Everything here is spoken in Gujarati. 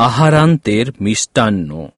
আহারান্তের মিষ্টান্ন